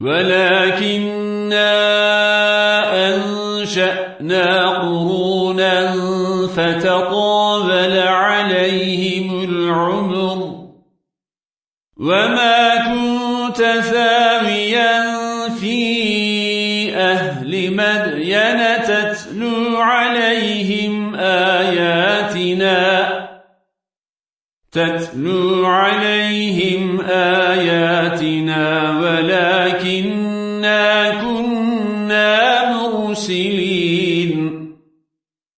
ولكننا أنشأنا قرونا فتطابل عليهم العمر وما كنت ثاويا في أهل مدين تتلو عليهم آياتنا تتلو عليهم آياتنا ولكننا كنا مرسلين.